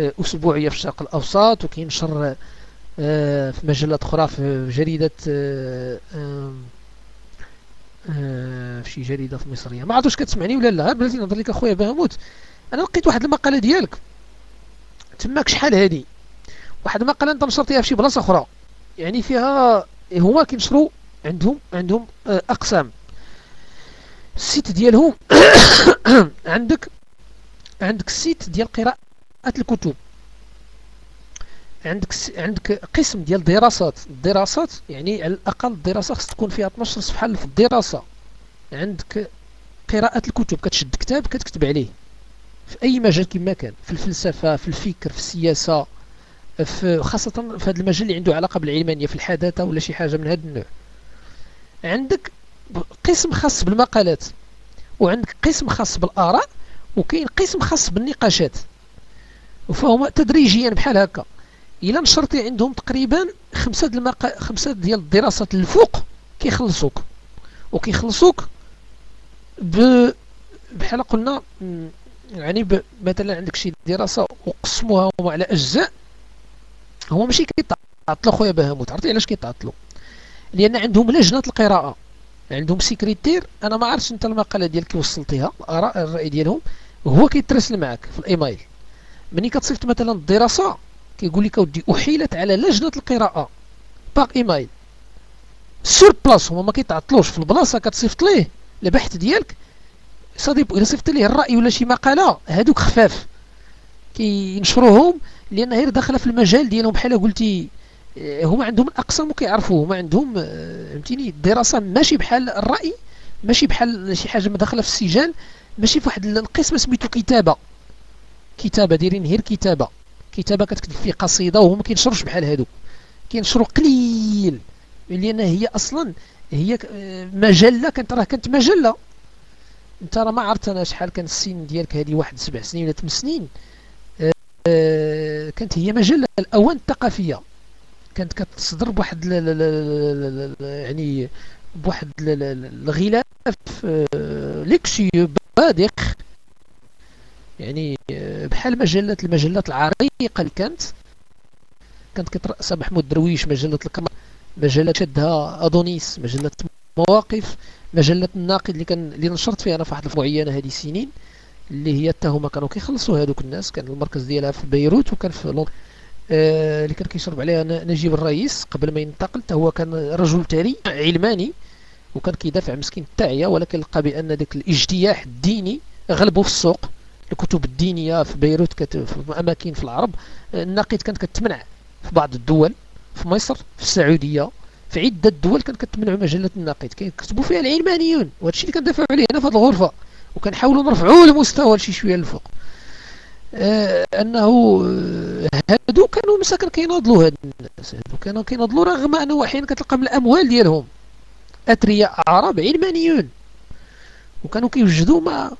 أسبوعية في الشرق الأوسط وكينشر في مجلات أخرى في جريدة في شي جريدة في مصرية ما عرفتش كتسمعني ولا لا. بلاتي نهضر لك أخويا بهموت أنا لقيت واحد المقالة ديالك. تماك شحال هادي؟ واحد المقالة أنت نشرتيها في شي بلاصة أخرى. يعني فيها هما كينشروا عندهم عندهم أقسام. السيت ديالهم عندك عندك السيت ديال قراءة الكتب. عندك عندك قسم ديال الدراسات الدراسات يعني على الأقل الدراسه خص تكون فيها 12 صفحة في الدراسه عندك قراءة الكتب. كتشد كتاب كتكتب عليه. في أي مجال كما كان. في الفلسفة في الفكر في السياسة في خاصة في هذا المجال اللي عنده علاقة بالعلمانية في الحداثة ولا شي حاجة من هذا النوع. عندك قسم خاص بالمقالات. وعندك قسم خاص بالآراء. وكاين قسم خاص بالنقاشات. فهما تدريجيا بحال هكا. إلا نشرتي عندهم تقريبا خمسة المقا... خمسة ديال الدراسات الفوق كيخلصوك. وكيخلصوك ب بحال قلنا يعني ب... مثلا عندك شي دراسة وقسموها هما على أجزاء هما ماشي كيتعطلوا خويا بهاموت. عرفتي علاش كيتعطلوا لأن عندهم لجنة القراءة. عندهم secrétaire أنا ما عرفتش أنت المقالة ديالك وصلتيها الرأي ديالهم هو كيترسل معك في الإيميل. ملي كتصيفط مثلا الدراسة كيقول لك اودي أحيلت على لجنة القراءة par email sur place هما ما كيتعطلوش في البلاصة كتصيفط ليه؟ البحث ديالك؟ صديق إلا صيفط ليه الرأي ولا شي مقالة هادوك خفاف. كينشروهم لأن غير داخلة في المجال ديالهم بحال قلتي آه، هما عندهم الأقسام وكيعرفوا هما عندهم آه، فهمتيني الدراسه ماشي بحال الرأي ماشي بحال شي حاجة داخلة في السجال ماشي في واحد القسم سميتو كتابة. كتابة دايرين غير كتابة. كتابة كتكتب فيه قصيدة وهما كينشروش بحال هادو. كينشروا قليل. لأن هي أصلا هي مجلة كانت راه كانت مجلة. أنت راه ما عرفت أنا شحال كان السن ديالك هذه واحد سبع سنين ولا ثمان سنين. آه، كانت هي مجلة الأوان الثقافية. كانت كتصدر بواحد يعني بواحد الغلاف آه، ليكسيو بادق يعني آه، بحال مجلات المجلات العريقة اللي كانت كانت كترأسها محمود درويش مجلة القمر مجلة شدها أدونيس مجلة مواقف مجلة الناقد اللي كان اللي نشرت فيها أنا في واحد معينة هذه السنين اللي هي حتى هما كانوا كيخلصوا هذوك الناس كان المركز ديالها في بيروت وكان في لندن آه اللي كان كيشرب عليها نجيب الرئيس قبل ما ينتقل هو كان رجل ثري علماني وكان كيدافع مسكين التاعية ولكن لقى بأن ذاك الاجتياح الديني غلبه في السوق. الكتب الدينية في بيروت كت... في أماكن في العرب. النقيض كانت كتمنع في بعض الدول في مصر في السعودية. في عدة دول كانت كتمنع مجلة النقيض. كيكتبوا فيها العلمانيون. وهذا الشيء اللي كندافعوا عليه هنا في هذه الغرفة. وكنحاولوا نرفعوه لمستوى شي شوية للفوق آه أنه آه، هادو كانوا مساكن كيناضلوا هاد الناس. هادو كانوا كيناضلوا رغم أنه أحيانا كتلقى من الأموال ديالهم اثرياء عرب علمانيون. وكانوا كيوجدوا ما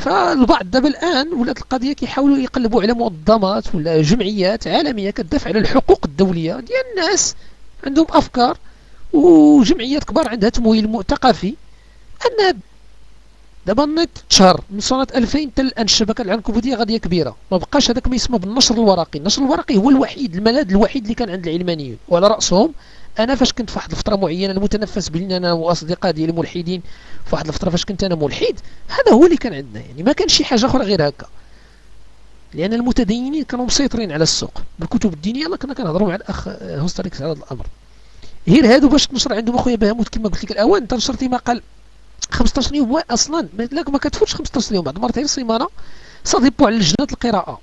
فالبعض دابا الآن ولات القضية كيحاولوا يقلبوا على منظمات ولا جمعيات عالمية كتدافع على الحقوق الدولية ديال الناس. عندهم أفكار وجمعيات كبار عندها تمويل ثقافي أن دابا النت تشهر من سنة 2000 حتى الآن الشبكة العنكبوتية غادية كبيرة. ما بقاش هذاك ما يسمى بالنشر الورقي. النشر الورقي هو الوحيد الملاذ الوحيد اللي كان عند العلمانيين وعلى رأسهم أنا فاش كنت في واحد الفترة معينة المتنفس بين أنا وأصدقاء ديالي ملحدين في واحد الفترة فاش كنت أنا ملحد هذا هو اللي كان عندنا يعني ما كان شي حاجة أخرى غير هكا. لأن المتدينين كانوا مسيطرين على السوق. بالكتب الدينية الله كنا كنهضروا مع الأخ هوستريكس على هذا الأمر. غير هادو باش تنشر عندهم أخويا بهاموت كما قلت لك الاوان أنت نشرتي مقال 15 يوم أصلا ما كتفوتش 15 يوم بعد مرات غير سيمانة صاديبوا على لجنه القراءة.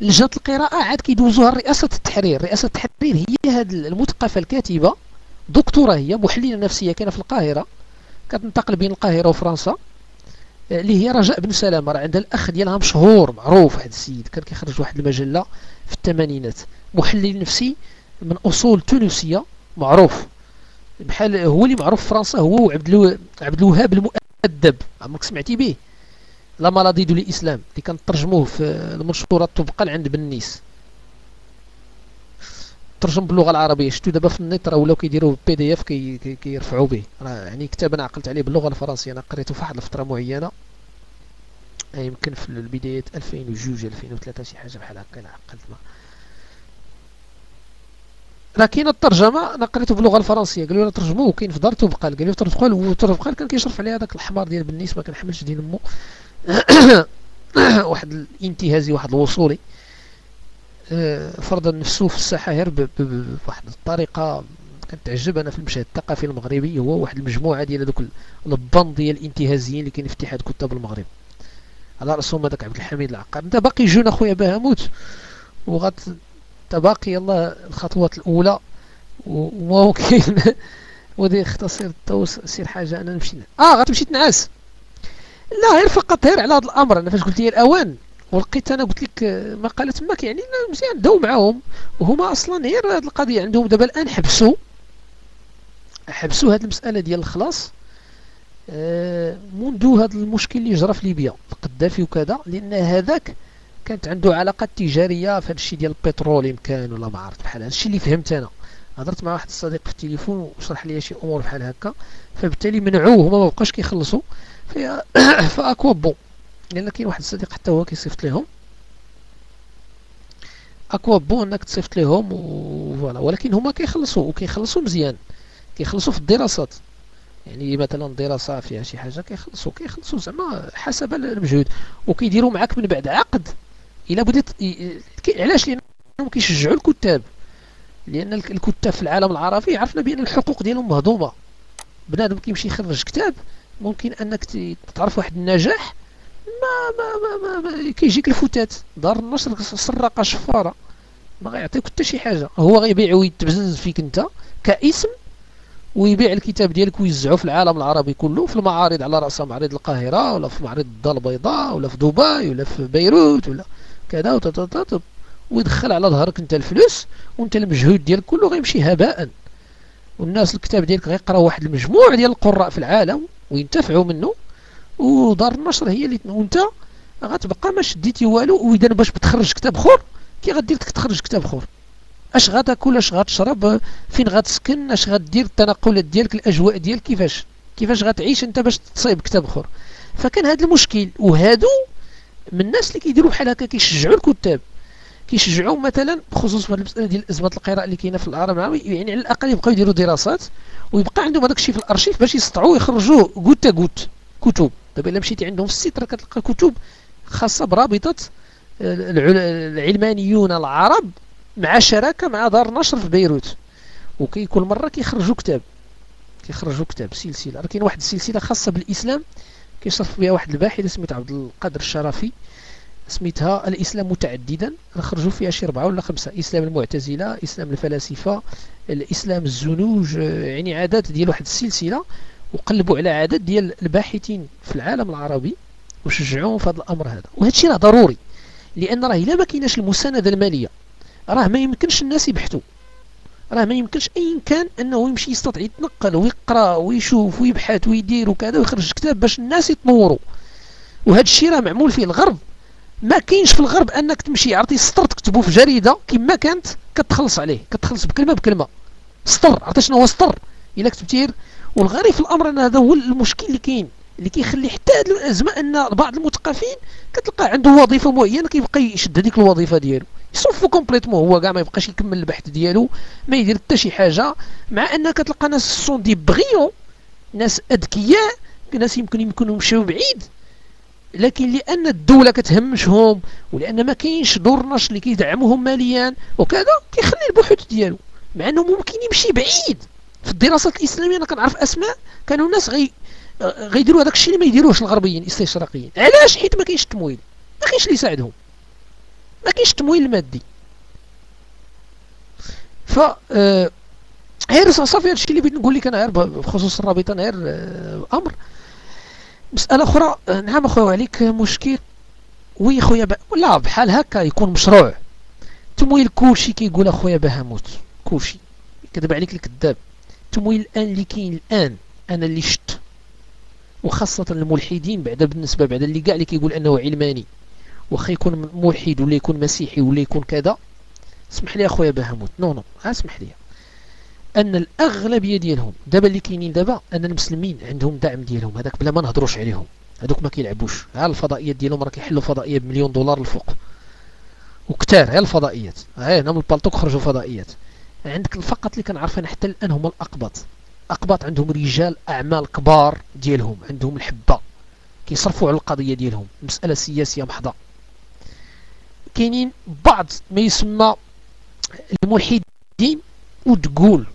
لجنة القراءة عاد كيدوزوها رئاسة التحرير. رئاسة التحرير هي هاد المثقفة الكاتبة. دكتورة هي محللة نفسية كاينة في القاهرة. كتنتقل بين القاهرة وفرنسا. اللي هي رجاء بن سلامة. راه عندها الأخ ديالها مشهور معروف واحد السيد. كان كيخرج واحد المجلة في الثمانينات. محلل نفسي من أصول تونسية معروف. بحال هو اللي معروف في فرنسا هو عبد الوهاب المؤدب. عمرك سمعتي به؟ La maladie de l'islam اللي كنترجموه في المنشورات تبقى عند بنيس ترجم باللغة العربية شفتو دابا في النت راه ولاو كيديروه PDF كي كيرفعوا به. راه يعني كتاب أنا عقلت عليه باللغة الفرنسية أنا قريته في واحد الفترة معينة. يمكن في البدايات 2002 2003 شي حاجة بحال هكا الا عقلت ما. لكن الترجمة أنا قريته باللغة الفرنسية. قالوا لي ترجموه كاين في دار تبقال قالوا ترجموه وتبقال كان كيشرف عليه هذاك الحمار ديال بالنسبة ما كنحملش دين أمه. واحد الانتهازي واحد الوصولي. آه، فرض نفسه في الساحه غير بواحد الطريقة كنتعجب أنا في المشهد الثقافي المغربي هو واحد المجموعة ديال هذوك البند ديال الانتهازيين اللي كاين في اتحاد كتاب المغرب. على رأسهم هذاك عبد الحميد العقاد انت باقي جون اخويا بهاموت. وغت باقي يلا الخطوات الأولى. وممكن ودي اختصر التوس سير حاجة أنا نمشي آه غتمشي تنعس لا غير فقط غير على هذا الأمر. أنا فاش قلت لي الأوان ولقيت أنا قلت لك مقاله تماك. يعني مزيان داو معاهم. وهما أصلا غير هذه القضية عندهم. دابا الآن حبسوا حبسوا هذه المسألة ديال الخلاص. آه، منذ هذا المشكل اللي جرى في ليبيا القذافي وكذا لأن هذاك كانت عنده علاقات تجارية في هذا الشيء ديال البترول يمكن ولا ما عرفت بحال هذا الشيء اللي فهمت أنا. هضرت مع واحد الصديق في التليفون وشرح لي شي أمور بحال هكا. فبالتالي منعوه هما ما بقاش كيخلصوا. ف à quoi bon لأن كاين واحد الصديق حتى هو كيصيفط لهم à quoi bon إنك تصيفط لهم و voilà ولكن هما كيخلصوا وكيخلصوا مزيان. كيخلصوا في الدراسات. يعني مثلا دراسة فيها شي حاجة كيخلصوا. كيخلصوا زعما حسب المجهود. وكيديروا معاك من بعد عقد. إلا بديت علاش؟ لانهم كيشجعوا الكتاب. لأن الكتاب في العالم العربي عرفنا بأن الحقوق ديالهم مهضومة. بنادم كيمشي يخرج كتاب ممكن أنك تعرف واحد النجاح ما ما ما, ما, ما كيجيك الفتات. دار النشر سرقه شفارة. ما غيعطيك حتى شي حاجة. هو غيبيع ويتبزز فيك أنت كاسم ويبيع الكتاب ديالك ويوزعه في العالم العربي كله في المعارض على راسها معرض القاهرة ولا في معرض الدار البيضاء ولا في دبي ولا في بيروت ولا كذا ويدخل على ظهرك أنت الفلوس وأنت المجهود ديالك كله غيمشي هباء. والناس الكتاب ديالك غيقراو واحد المجموع ديال القراء في العالم وينتفعوا منه ودار النشر هي اللي وانت غتبقى ما شديتي والو وإذا باش بتخرج كتاب أخر كي غدير تخرج كتاب أخر. أش غتاكل أش غتشرب فين غتسكن أش غدير التنقلات ديالك الأجواء ديالك كيفاش؟ كيفاش غتعيش أنت باش تصايب كتاب أخر؟ فكان هذا المشكل. وهادو من الناس اللي كيديروا بحال هكا كيشجعوا الكتاب. كيشجعوا مثلا بخصوص هذه المسألة ديال ازمه القراءة اللي كاينة في العالم العربي يعني على الأقل يبقاو يديروا دراسات ويبقى عندهم هذاك الشيء في الأرشيف باش يستطيعوا يخرجوا غوت غوت كتب. دابا إلا مشيتي عندهم في السيت راه كتلقى كتب خاصة برابطة العلمانيون العرب مع شراكة مع دار نشر في بيروت. وكي كل مرة كيخرجوا كتاب كيخرجوا كتاب سلسلة. راه كاين واحد السلسلة خاصة بالإسلام كيشرف بها واحد الباحث سميت عبد القادر الشرفي سميتها الإسلام متعددا. خرجوا فيها شي اربعه ولا خمسة. إسلام المعتزلة إسلام الفلاسفة الإسلام الزنوج يعني عادات ديال واحد السلسلة وقلبوا على عدد ديال الباحثين في العالم العربي وشجعوهم في هذا الأمر هذا. وهذا الشيء راه ضروري لأن راه إلا ما كايناش المساندة المالية راه ما يمكنش الناس يبحثوا. راه ما يمكنش أي كان أنه يمشي يستطيع يتنقل ويقرأ ويشوف ويبحث ويدير وكذا ويخرج كتاب باش الناس يتنوروا. وهذا الشيء راه معمول فيه الغرب. ما كاينش في الغرب انك تمشي عرفتي سطر تكتبه في جريدة كما كانت كتخلص عليه كتخلص بكلمة بكلمة. سطر عرفتي شنو هو سطر؟ إلا كتبتي والغريب في الأمر أن هذا هو المشكل اللي كاين اللي كيخلي حتى هذه الأزمة أن بعض المثقفين كتلقى عنده وظيفة معينة كيبقى يشد هذيك الوظيفة ديالو. il s'en fout complètement هو كاع ما يبقاش يكمل البحث ديالو ما يدير حتى شي حاجة مع أن كتلقى ناس sont des brillants ناس أذكياء ناس يمكن يمكنوا يمشيو بعيد. لكن لأن الدولة كتهمشهم ولأن ما كاينش دور نشر اللي كيدعمهم ماليا وكذا كيخلي البحوث ديالو. مع إنه ممكن يمشي بعيد. في الدراسات الإسلامية أنا كنعرف أسماء كانوا الناس غي غيديروا هذاك الشيء اللي ما يديروهش الغربيين الاستشراقيين علاش؟ حيت ما كاينش التمويل ما كاينش اللي يساعدهم. ما كاينش التمويل المادي ف آه غير صافي هادشي اللي بغيت نقول لك أنا غير بخصوص الرابطة غير آه أمر. مسألة أخرى آه، نعم اخويا عليك مشكل. oui خويا لا بحال هكا يكون مشروع. تمويل كلشي كيقول أخويا بهاموت كلشي. كذب عليك الكذاب. التمويل الآن اللي كاين الآن أنا اللي شت. وخاصة الملحدين بعد بالنسبة بعد اللي قاع اللي كيقول أنه علماني. واخا يكون ملحد ولا يكون مسيحي ولا يكون كذا اسمح لي أخويا بهموت non non اسمح لي. أن الأغلبية ديالهم دابا اللي كاينين دابا أن المسلمين عندهم دعم ديالهم. هذاك بلا ما نهضروش عليهم. هذوك ما كيلعبوش. ها الفضائيات ديالهم راه كيحلوا فضائية بمليون دولار الفوق وكتار ها الفضائيات. ها هنا من البالطو خرجوا فضائيات. عندك فقط اللي كنعرف أنا حتى الآن هما الأقباط. أقباط عندهم رجال أعمال كبار ديالهم عندهم الحبة. كيصرفوا على القضية ديالهم. مسألة سياسية محضة. كاينين بعض ما يسمى الملحدين وتقول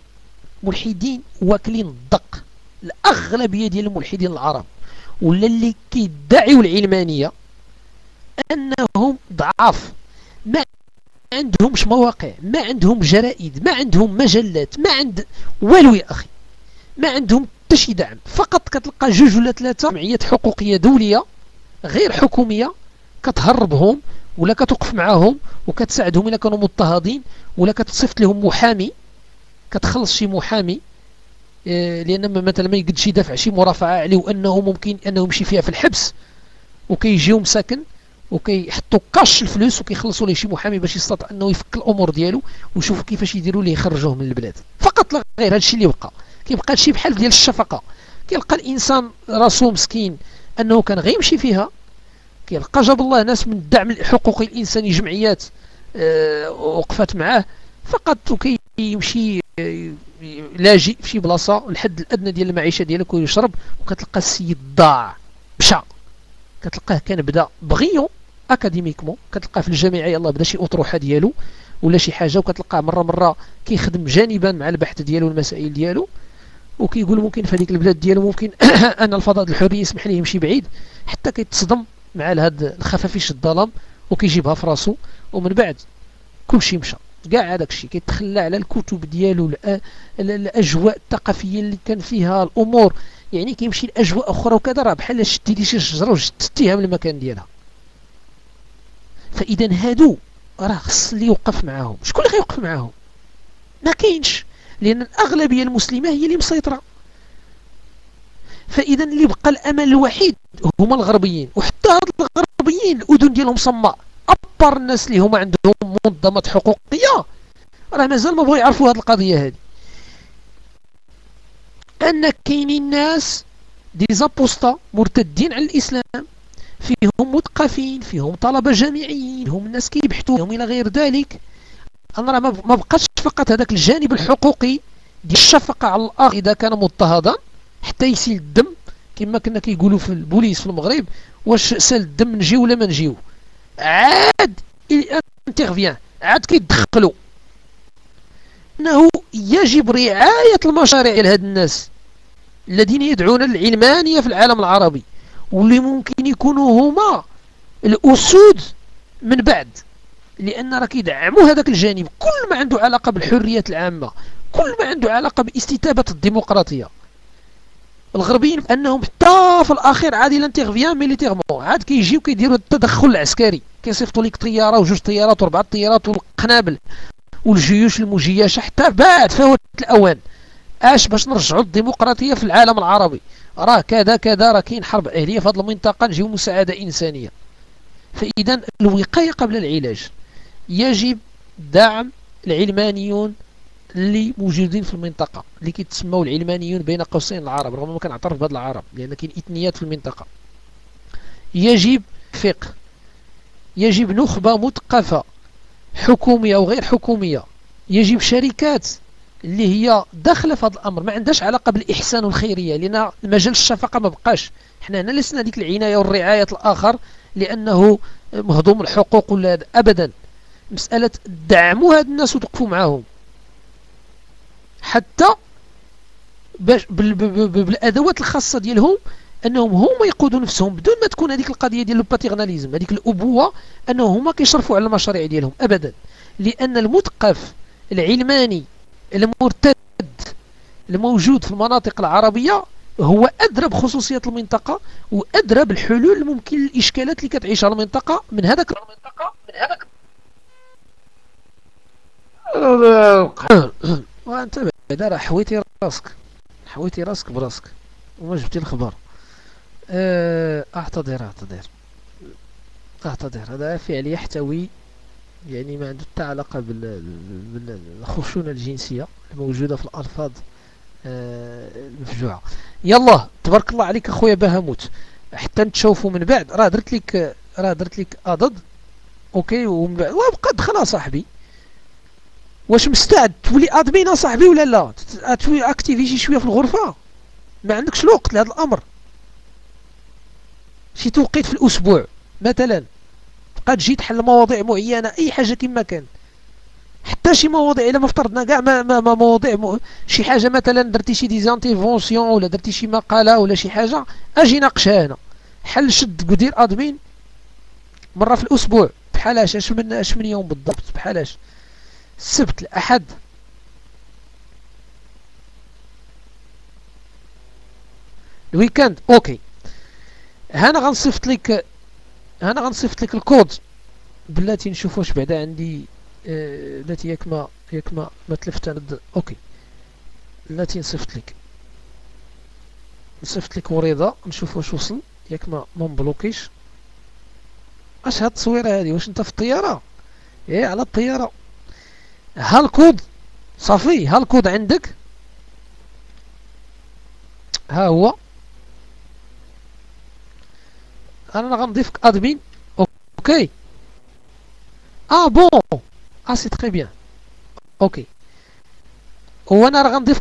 ملحدين واكلين الدق. الاغلبيه ديال الملحدين العرب. ولا اللي كيدعيوا العلمانية أنهم ضعاف. ما عندهمش مواقع ما عندهم جرائد ما عندهم مجلات ما عند والو يا أخي. ما عندهم حتى شي دعم. فقط كتلقى جوج ولا ثلاثة جمعيات حقوقية دولية غير حكومية كتهربهم ولا كتوقف معاهم وكتساعدهم إلا كانوا مضطهدين ولا كتصيفط لهم محامي. كتخلص شي محامي آه، لأن مثلا ما يقدش يدافع شي مرافعة عليه وأنه ممكن أنه يمشي فيها في الحبس وكيجيو مساكن وكيحطوا كاش الفلوس وكيخلصوا ليه شي محامي باش يستطيع أنه يفك الأمور ديالو ويشوفوا كيفاش يديروا ليه يخرجوه من البلاد. فقط لا غير هادشي اللي بقى كيبقى هادشي بحال ديال الشفقة. كيلقى الإنسان راسو مسكين أنه كان غيمشي فيها كيلقى جاب الله ناس من الدعم الحقوقي الإنساني جمعيات أه وقفات معاه فقط وكيمشي آه، لاجئ في شي بلاصة الحد الأدنى ديال المعيشة ديالك ويشرب وكتلقى السيد ضاع مشى. كتلقاه كان بدا بغيو اكاديميكمون كتلقاه في الجامعة يلاه بدا شي أطروحة ديالو ولا شي حاجة وكتلقاه مرة مرة كيخدم جانبا مع البحث ديالو والمسائل ديالو. وكيقول ممكن في هذيك البلاد ديالو ممكن أن الفضاء الحريه يسمح ليه يمشي بعيد حتى كيتصدم مع هاد الخفافيش الظلام وكيجيبها في راسو. ومن بعد كلشي مشى. كاع هذاك الشيء كيتخلى على الكتب ديالو الأجواء الثقافية اللي كان فيها الأمور. يعني كيمشي لأجواء أخرى وكذا راه بحال شدي لي شي شجرة وجدتيها من المكان ديالها. فإذا هادو راه خص اللي يوقف معاهم. شكون اللي غيوقف معاهم؟ ما كاينش. لأن الأغلبية المسلمة هي اللي مسيطرة. فإذا اللي بقى الأمل الوحيد هما الغربيين. وحتى هاد الغربيين الأذن ديالهم صماء. أبر الناس اللي هما عندهم منظمات حقوقية. راه مازال ما بغاو يعرفوا هاد القضية هذه أن كاينين ناس دي زابوستا مرتدين على الإسلام. فيهم مثقفين فيهم طلبة جامعيين هم الناس كيبحثوا فيهم إلى غير ذلك. أنا راه ما بقاش فقط هذاك الجانب الحقوقي ديال الشفقة على الاخ إذا كان مضطهدا حتى يسيل الدم كما كنا كيقولوا في البوليس في المغرب واش سال الدم نجيو ولا ما نجيو. عاد انترفيان عاد كيدخلوا إنه يجب رعاية المشاريع لهاد الناس الذين يدعون العلمانية في العالم العربي واللي ممكن يكونوا هما الأسود من بعد. لأن راه كيدعموا هذاك الجانب. كل ما عنده علاقة بالحريات العامة كل ما عنده علاقة باستتباب الديمقراطية. الغربيين انهم حتى في الأخير عاد là interviennent militairement. عاد كيجيو كيديروا التدخل العسكري. كيصيفطوا لك طيارة وجوج طيارات واربع طيارات والقنابل والجيوش المجيشة حتى بعد فوت الأوان. اش باش نرجعوا الديمقراطية في العالم العربي؟ راه كذا كذا راه كاين حرب أهلية في هذه المنطقة نجيو مساعدة إنسانية. فإذا الوقاية قبل العلاج. يجب دعم العلمانيون اللي موجودين في المنطقة اللي كيتسموا العلمانيون بين قوسين العرب رغم ما كنعترف بهذا العرب لأن كاين إثنيات في المنطقة. يجب فقه يجب نخبة مثقفة حكومية أو غير حكومية. يجب شركات اللي هي داخلة في هذا الأمر ما عندهاش علاقة بالإحسان والخيرية لأن المجال الشفقة ما بقاش. حنا هنا لسنا ديك العناية والرعاية الآخر لأنه مهضوم الحقوق ولا ابدا. مسألة دعموا هاد الناس وتوقفوا معاهم. حتى باش بالأدوات الخاصة ديالهم أنهم هما يقودوا نفسهم بدون ما تكون هذيك القضية ديال الباتيغناليزم هذيك الأبوة أنهم هما كيشرفوا على المشاريع ديالهم ابدا. لأن المثقف العلماني المرتد الموجود في المناطق العربية هو ادرى بخصوصيه المنطقة وادرى بالحلول الممكن للإشكالات اللي كتعيشها المنطقة من هذاك المنطقة من هذاك وانت بعدا راه حويتي راسك حويتي راسك براسك وما جبتي الخبر. آه أعتذر أعتذر. أعتذر هذا فعل يحتوي يعني ما عنده حتى علاقة بالخشونة الجنسية الموجودة في الألفاظ آه المفجوعة. يلا تبارك الله عليك أخويا بهاموت. حتى نتشوفوا من بعد. راه درت لك راه درت لك أضد؟ أوكي ومن بعد. وبقى دخل صاحبي. واش مستعد تولي آدمين صاحبي ولا لا؟ تولي اكتيفي شي شوية في الغرفة. ما عندكش الوقت لهذا الأمر. شي توقيت في الأسبوع مثلا. تبقى تجي تحل مواضيع معينة أي حاجة كما كان. حتى شي مواضيع إلا ما افترضنا كاع ما, ما, ما مواضيع م... شي حاجة مثلا درتي شي des interventions ولا درتي شي مقالة ولا شي حاجة أجي ناقشها هنا حل شد ودير admin مرة في الأسبوع. بحالاش اش من اش من يوم بالضبط بحالاش السبت الأحد. ال weekend OK. هنا غنصيفط لك هنا غنصيفط لك الكود. بلاتي نشوف واش بعدا عندي آه، بلاتي ياك ما ياك ما ما تلفت أنا OK. بلاتي نصيفط لك. نصيفط لك ورد نشوف واش وصل. ياك ما ما مبلوكيش. اش هاد التصويرة هادي؟ واش أنت في الطيارة؟ إيه على الطيارة. ها الكود صافي ها الكود عندك؟ ها هو. أنا غنضيفك admin. OK. fr. آه c'est très bien OK. وأنا راه غنضيفك